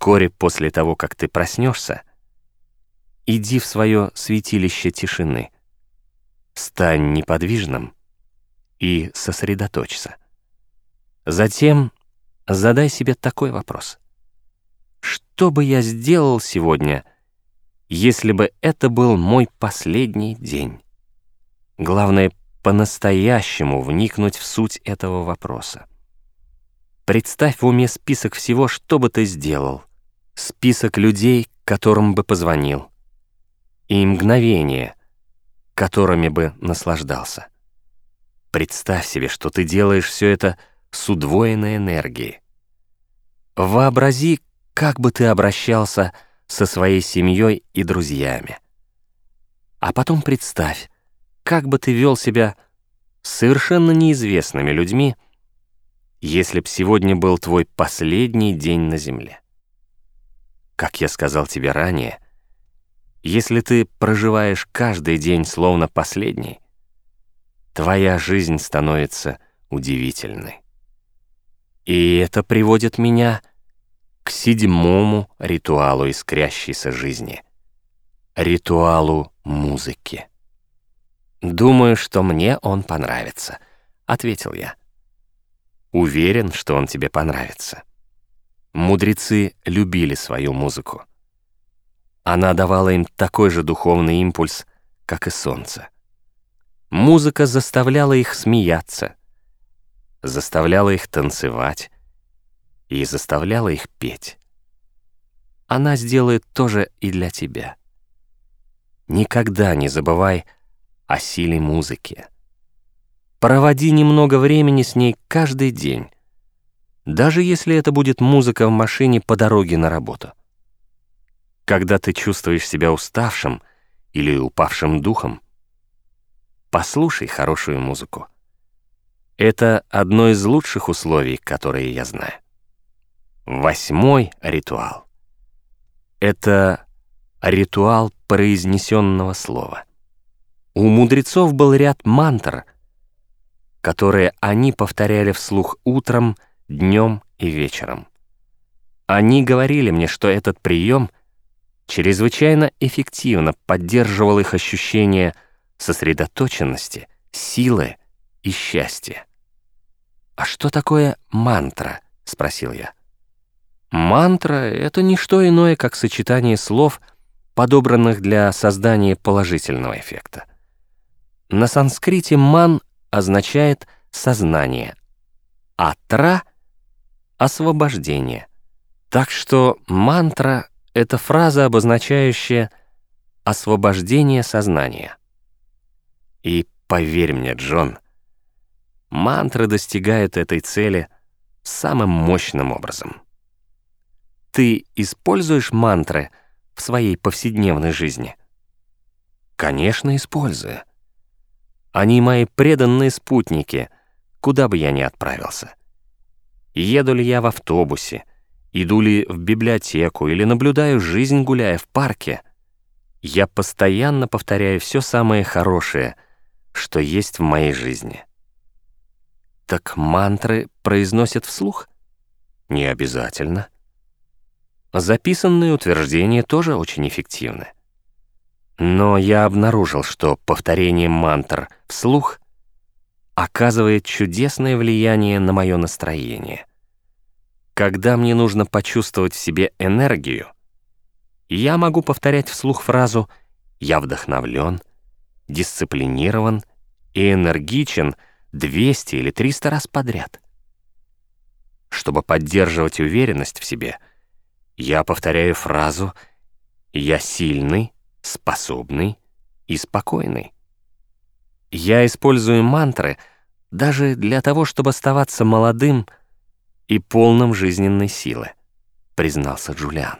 Вскоре после того, как ты проснешься, иди в свое святилище тишины, стань неподвижным и сосредоточься. Затем задай себе такой вопрос. Что бы я сделал сегодня, если бы это был мой последний день? Главное, по-настоящему вникнуть в суть этого вопроса. Представь в уме список всего, что бы ты сделал, список людей, которым бы позвонил, и мгновения, которыми бы наслаждался. Представь себе, что ты делаешь все это с удвоенной энергией. Вообрази, как бы ты обращался со своей семьей и друзьями. А потом представь, как бы ты вел себя с совершенно неизвестными людьми, если б сегодня был твой последний день на земле. Как я сказал тебе ранее, если ты проживаешь каждый день словно последний, твоя жизнь становится удивительной. И это приводит меня к седьмому ритуалу искрящейся жизни — ритуалу музыки. «Думаю, что мне он понравится», — ответил я. «Уверен, что он тебе понравится». Мудрецы любили свою музыку. Она давала им такой же духовный импульс, как и солнце. Музыка заставляла их смеяться, заставляла их танцевать и заставляла их петь. Она сделает то же и для тебя. Никогда не забывай о силе музыки. Проводи немного времени с ней каждый день, даже если это будет музыка в машине по дороге на работу. Когда ты чувствуешь себя уставшим или упавшим духом, послушай хорошую музыку. Это одно из лучших условий, которые я знаю. Восьмой ритуал. Это ритуал произнесенного слова. У мудрецов был ряд мантр, которые они повторяли вслух утром, днем и вечером. Они говорили мне, что этот прием чрезвычайно эффективно поддерживал их ощущение сосредоточенности, силы и счастья. «А что такое мантра?» — спросил я. Мантра — это не что иное, как сочетание слов, подобранных для создания положительного эффекта. На санскрите «ман» означает «сознание», а «тра» — «освобождение». Так что мантра — это фраза, обозначающая освобождение сознания. И поверь мне, Джон, мантры достигают этой цели самым мощным образом. Ты используешь мантры в своей повседневной жизни? Конечно, использую. Они мои преданные спутники, куда бы я ни отправился. Еду ли я в автобусе, иду ли в библиотеку или наблюдаю жизнь, гуляя в парке, я постоянно повторяю все самое хорошее, что есть в моей жизни. Так мантры произносят вслух? Не обязательно. Записанные утверждения тоже очень эффективны. Но я обнаружил, что повторение мантр вслух оказывает чудесное влияние на мое настроение. Когда мне нужно почувствовать в себе энергию, я могу повторять вслух фразу «я вдохновлен», «дисциплинирован» и «энергичен» 200 или 300 раз подряд. Чтобы поддерживать уверенность в себе, я повторяю фразу «я сильный», способный и спокойный. Я использую мантры даже для того, чтобы оставаться молодым и полным жизненной силы, признался Джулиан.